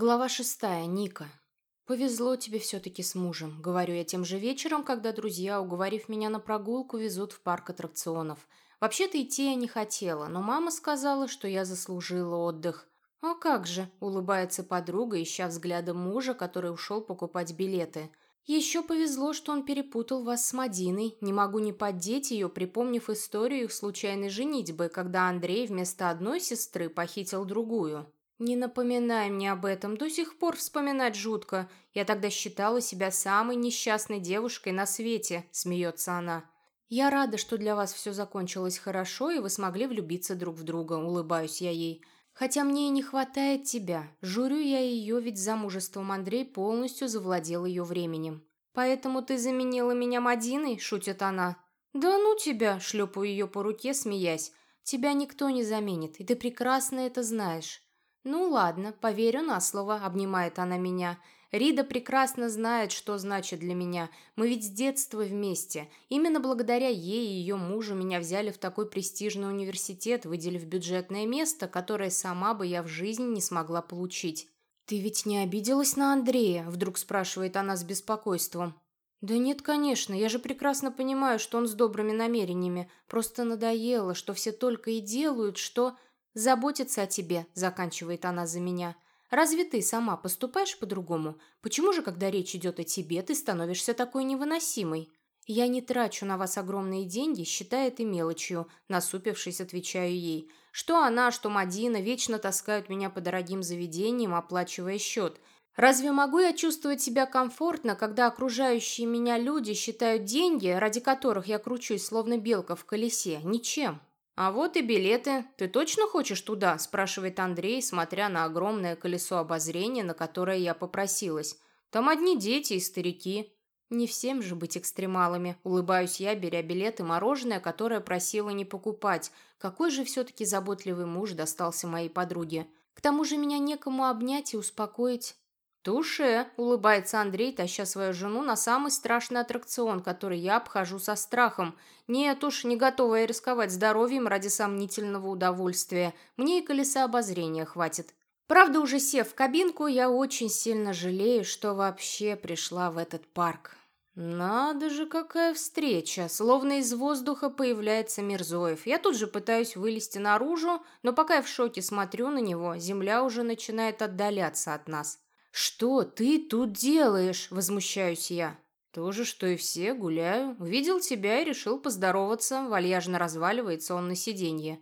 Глава шестая. Ника. «Повезло тебе все-таки с мужем», — говорю я тем же вечером, когда друзья, уговорив меня на прогулку, везут в парк аттракционов. Вообще-то идти я не хотела, но мама сказала, что я заслужила отдых. «А как же», — улыбается подруга, ища взглядом мужа, который ушел покупать билеты. «Еще повезло, что он перепутал вас с Мадиной. Не могу не поддеть ее, припомнив историю их случайной женитьбы, когда Андрей вместо одной сестры похитил другую». «Не напоминай мне об этом, до сих пор вспоминать жутко. Я тогда считала себя самой несчастной девушкой на свете», — смеется она. «Я рада, что для вас все закончилось хорошо, и вы смогли влюбиться друг в друга», — улыбаюсь я ей. «Хотя мне и не хватает тебя. Журю я ее, ведь замужеством Андрей полностью завладел ее временем». «Поэтому ты заменила меня Мадиной?» — шутит она. «Да ну тебя!» — шлепаю ее по руке, смеясь. «Тебя никто не заменит, и ты прекрасно это знаешь». «Ну ладно, поверю на слово», — обнимает она меня. «Рида прекрасно знает, что значит для меня. Мы ведь с детства вместе. Именно благодаря ей и ее мужу меня взяли в такой престижный университет, выделив бюджетное место, которое сама бы я в жизни не смогла получить». «Ты ведь не обиделась на Андрея?» — вдруг спрашивает она с беспокойством. «Да нет, конечно, я же прекрасно понимаю, что он с добрыми намерениями. Просто надоело, что все только и делают, что...» «Заботиться о тебе», — заканчивает она за меня. «Разве ты сама поступаешь по-другому? Почему же, когда речь идет о тебе, ты становишься такой невыносимой?» «Я не трачу на вас огромные деньги, считая это мелочью», — насупившись, отвечаю ей. «Что она, что Мадина вечно таскают меня по дорогим заведениям, оплачивая счет. Разве могу я чувствовать себя комфортно, когда окружающие меня люди считают деньги, ради которых я кручусь, словно белка в колесе, ничем?» «А вот и билеты. Ты точно хочешь туда?» – спрашивает Андрей, смотря на огромное колесо обозрения, на которое я попросилась. «Там одни дети и старики». «Не всем же быть экстремалами», – улыбаюсь я, беря билеты мороженое, которое просила не покупать. Какой же все-таки заботливый муж достался моей подруге. К тому же меня некому обнять и успокоить. «Туше!» – улыбается Андрей, таща свою жену на самый страшный аттракцион, который я обхожу со страхом. «Нет уж, не готова я рисковать здоровьем ради сомнительного удовольствия. Мне и колеса обозрения хватит». Правда, уже сев в кабинку, я очень сильно жалею, что вообще пришла в этот парк. Надо же, какая встреча! Словно из воздуха появляется Мирзоев. Я тут же пытаюсь вылезти наружу, но пока я в шоке смотрю на него, земля уже начинает отдаляться от нас. «Что ты тут делаешь?» – возмущаюсь я. «То же, что и все, гуляю. Увидел тебя и решил поздороваться». Вальяжно разваливается он на сиденье.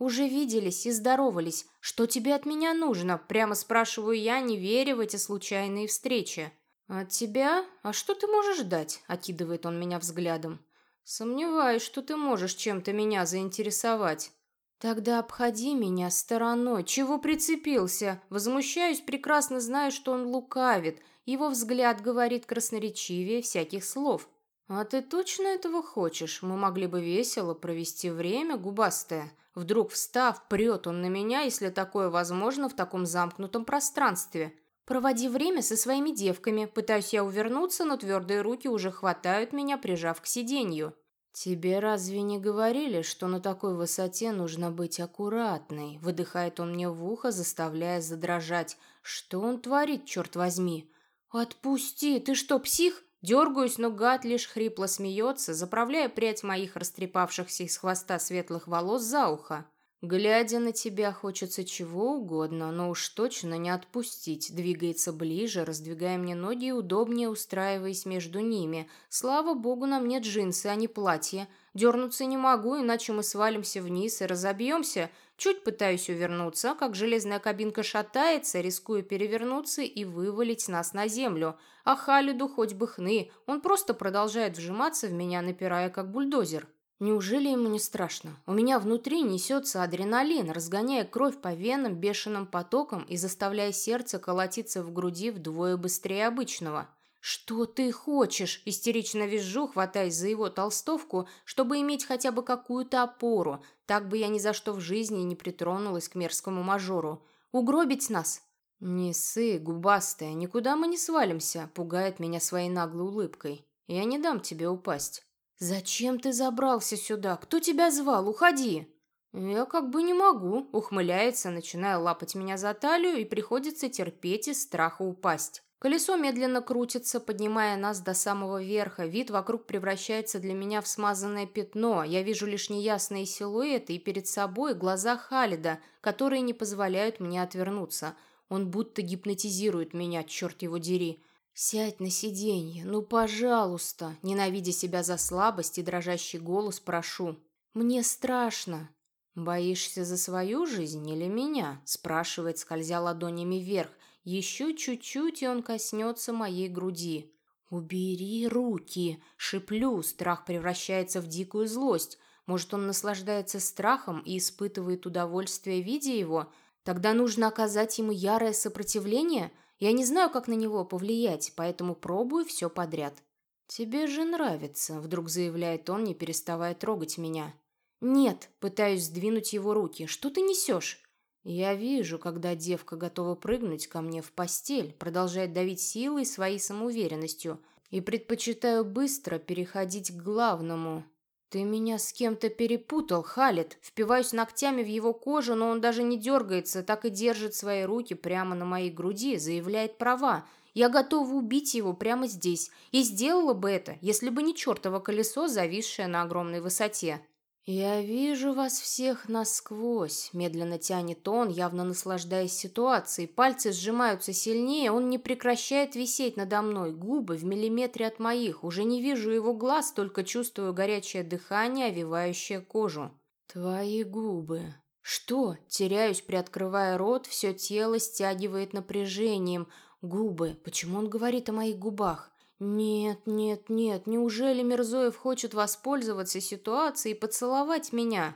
«Уже виделись и здоровались. Что тебе от меня нужно?» Прямо спрашиваю я, не веря в эти случайные встречи. «От тебя? А что ты можешь дать?» – окидывает он меня взглядом. «Сомневаюсь, что ты можешь чем-то меня заинтересовать». «Тогда обходи меня стороной. Чего прицепился? Возмущаюсь, прекрасно знаю, что он лукавит. Его взгляд говорит красноречивее всяких слов. А ты точно этого хочешь? Мы могли бы весело провести время, губастая. Вдруг встав, прет он на меня, если такое возможно в таком замкнутом пространстве. Проводи время со своими девками. Пытаюсь я увернуться, но твердые руки уже хватают меня, прижав к сиденью. «Тебе разве не говорили, что на такой высоте нужно быть аккуратной?» Выдыхает он мне в ухо, заставляя задрожать. «Что он творит, черт возьми?» «Отпусти! Ты что, псих?» Дергаюсь, но гад лишь хрипло смеется, заправляя прядь моих растрепавшихся из хвоста светлых волос за ухо. Глядя на тебя, хочется чего угодно, но уж точно не отпустить. Двигается ближе, раздвигая мне ноги и удобнее устраиваясь между ними. Слава богу, на мне джинсы, а не платье. Дернуться не могу, иначе мы свалимся вниз и разобьемся. Чуть пытаюсь увернуться, как железная кабинка шатается, рискую перевернуться и вывалить нас на землю. А Халиду хоть бы хны, он просто продолжает вжиматься в меня, напирая как бульдозер. Неужели ему не страшно? У меня внутри несется адреналин, разгоняя кровь по венам бешеным потоком и заставляя сердце колотиться в груди вдвое быстрее обычного. «Что ты хочешь?» – истерично визжу, хватаясь за его толстовку, чтобы иметь хотя бы какую-то опору. Так бы я ни за что в жизни не притронулась к мерзкому мажору. «Угробить нас?» «Не ссы, губастая, никуда мы не свалимся», – пугает меня своей наглой улыбкой. «Я не дам тебе упасть». «Зачем ты забрался сюда? Кто тебя звал? Уходи!» «Я как бы не могу», — ухмыляется, начиная лапать меня за талию, и приходится терпеть из страха упасть. Колесо медленно крутится, поднимая нас до самого верха. Вид вокруг превращается для меня в смазанное пятно. Я вижу лишь неясные силуэты и перед собой глаза Халида, которые не позволяют мне отвернуться. Он будто гипнотизирует меня, черт его дери. «Сядь на сиденье, ну, пожалуйста!» Ненавидя себя за слабость и дрожащий голос, прошу. «Мне страшно!» «Боишься за свою жизнь или меня?» спрашивает, скользя ладонями вверх. Еще чуть-чуть, и он коснется моей груди. «Убери руки!» Шиплю, страх превращается в дикую злость. Может, он наслаждается страхом и испытывает удовольствие, видя его? Тогда нужно оказать ему ярое сопротивление? Я не знаю, как на него повлиять, поэтому пробую все подряд. «Тебе же нравится», — вдруг заявляет он, не переставая трогать меня. «Нет», — пытаюсь сдвинуть его руки. «Что ты несешь?» «Я вижу, когда девка готова прыгнуть ко мне в постель, продолжает давить силой своей самоуверенностью, и предпочитаю быстро переходить к главному. Ты меня с кем-то перепутал, Халит. Впиваюсь ногтями в его кожу, но он даже не дергается, так и держит свои руки прямо на моей груди, заявляет права. Я готова убить его прямо здесь, и сделала бы это, если бы не чертово колесо, зависшее на огромной высоте. «Я вижу вас всех насквозь», — медленно тянет он, явно наслаждаясь ситуацией. Пальцы сжимаются сильнее, он не прекращает висеть надо мной, губы в миллиметре от моих. Уже не вижу его глаз, только чувствую горячее дыхание, овивающее кожу. «Твои губы». «Что?» Теряюсь, приоткрывая рот, все тело стягивает напряжением. «Губы. Почему он говорит о моих губах?» «Нет, нет, нет, неужели Мирзоев хочет воспользоваться ситуацией и поцеловать меня?»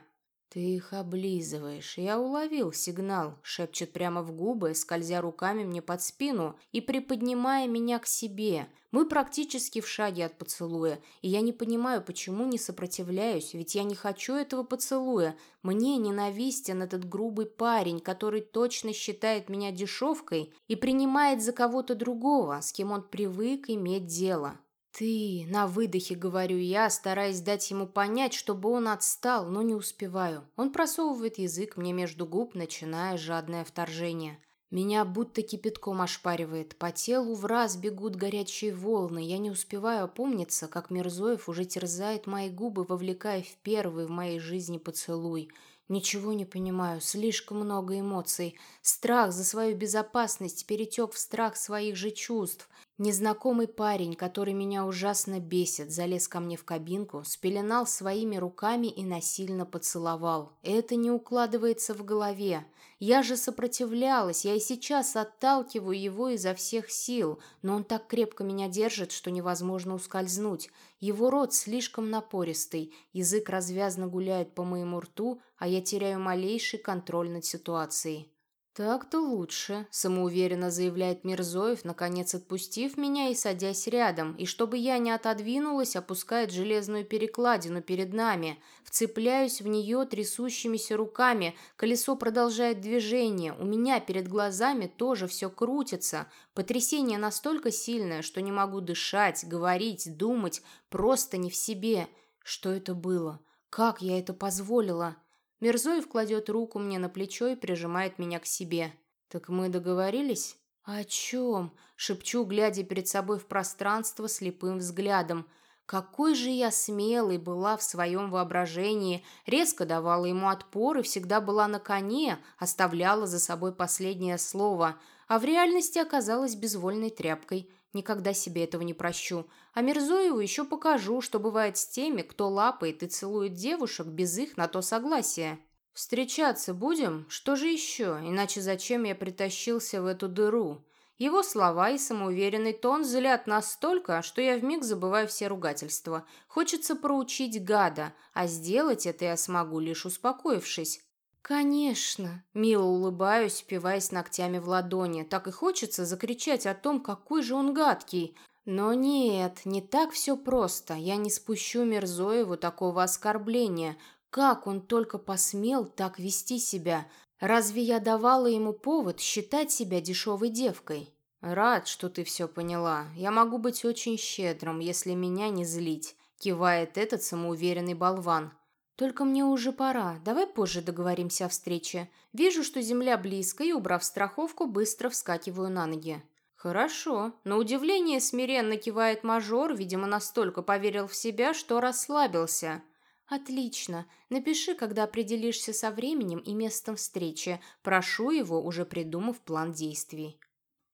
«Ты их облизываешь. Я уловил сигнал», — шепчет прямо в губы, скользя руками мне под спину и приподнимая меня к себе. Мы практически в шаге от поцелуя, и я не понимаю, почему не сопротивляюсь, ведь я не хочу этого поцелуя. Мне ненавистен этот грубый парень, который точно считает меня дешевкой и принимает за кого-то другого, с кем он привык иметь дело. «Ты!» — на выдохе говорю я, стараясь дать ему понять, чтобы он отстал, но не успеваю. Он просовывает язык мне между губ, начиная жадное вторжение. Меня будто кипятком ошпаривает. По телу в раз бегут горячие волны. Я не успеваю опомниться, как Мирзоев уже терзает мои губы, вовлекая в первый в моей жизни поцелуй. Ничего не понимаю, слишком много эмоций. Страх за свою безопасность перетек в страх своих же чувств. Незнакомый парень, который меня ужасно бесит, залез ко мне в кабинку, спеленал своими руками и насильно поцеловал. Это не укладывается в голове. Я же сопротивлялась, я и сейчас отталкиваю его изо всех сил, но он так крепко меня держит, что невозможно ускользнуть. Его рот слишком напористый, язык развязно гуляет по моему рту, а я теряю малейший контроль над ситуацией. «Так-то лучше», — самоуверенно заявляет Мирзоев, наконец отпустив меня и садясь рядом, и чтобы я не отодвинулась, опускает железную перекладину перед нами. Вцепляюсь в нее трясущимися руками, колесо продолжает движение, у меня перед глазами тоже все крутится. Потрясение настолько сильное, что не могу дышать, говорить, думать, просто не в себе. Что это было? Как я это позволила?» Мирзоев кладет руку мне на плечо и прижимает меня к себе. «Так мы договорились?» «О чем?» — шепчу, глядя перед собой в пространство слепым взглядом. Какой же я смелой была в своем воображении, резко давала ему отпор и всегда была на коне, оставляла за собой последнее слово, а в реальности оказалась безвольной тряпкой — Никогда себе этого не прощу. А Мирзоеву еще покажу, что бывает с теми, кто лапает и целует девушек без их на то согласия. Встречаться будем? Что же еще? Иначе зачем я притащился в эту дыру? Его слова и самоуверенный тон злят настолько, что я вмиг забываю все ругательства. Хочется проучить гада, а сделать это я смогу, лишь успокоившись. «Конечно!» – мило улыбаюсь, впиваясь ногтями в ладони. Так и хочется закричать о том, какой же он гадкий. Но нет, не так все просто. Я не спущу Мерзоеву такого оскорбления. Как он только посмел так вести себя? Разве я давала ему повод считать себя дешевой девкой? Рад, что ты все поняла. Я могу быть очень щедрым, если меня не злить. Кивает этот самоуверенный болван. Только мне уже пора. Давай позже договоримся о встрече. Вижу, что земля близко, и, убрав страховку, быстро вскакиваю на ноги. Хорошо. На удивление смиренно кивает мажор, видимо, настолько поверил в себя, что расслабился. Отлично. Напиши, когда определишься со временем и местом встречи. Прошу его, уже придумав план действий.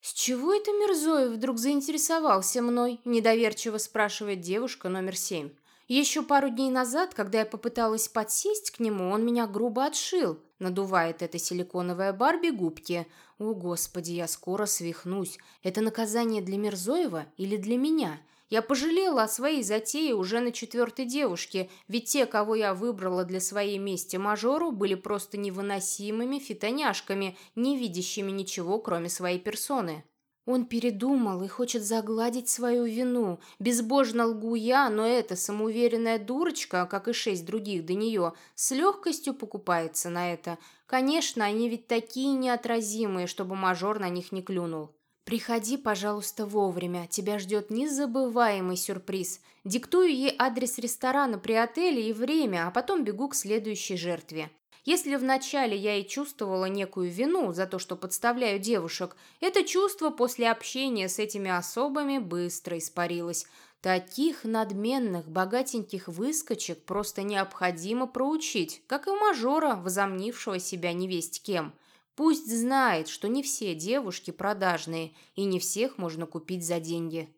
«С чего это Мирзоев вдруг заинтересовался мной?» – недоверчиво спрашивает девушка номер семь. Еще пару дней назад, когда я попыталась подсесть к нему, он меня грубо отшил. Надувает эта силиконовая Барби губки. О, Господи, я скоро свихнусь. Это наказание для Мирзоева или для меня? Я пожалела о своей затее уже на четвертой девушке, ведь те, кого я выбрала для своей мести мажору, были просто невыносимыми фитоняшками, не видящими ничего, кроме своей персоны. Он передумал и хочет загладить свою вину. Безбожно лгу я, но эта самоуверенная дурочка, как и шесть других до нее, с легкостью покупается на это. Конечно, они ведь такие неотразимые, чтобы мажор на них не клюнул. «Приходи, пожалуйста, вовремя. Тебя ждет незабываемый сюрприз. Диктую ей адрес ресторана при отеле и время, а потом бегу к следующей жертве. Если вначале я и чувствовала некую вину за то, что подставляю девушек, это чувство после общения с этими особами быстро испарилось. Таких надменных, богатеньких выскочек просто необходимо проучить, как и мажора, возомнившего себя невесть кем. Пусть знает, что не все девушки продажные, и не всех можно купить за деньги.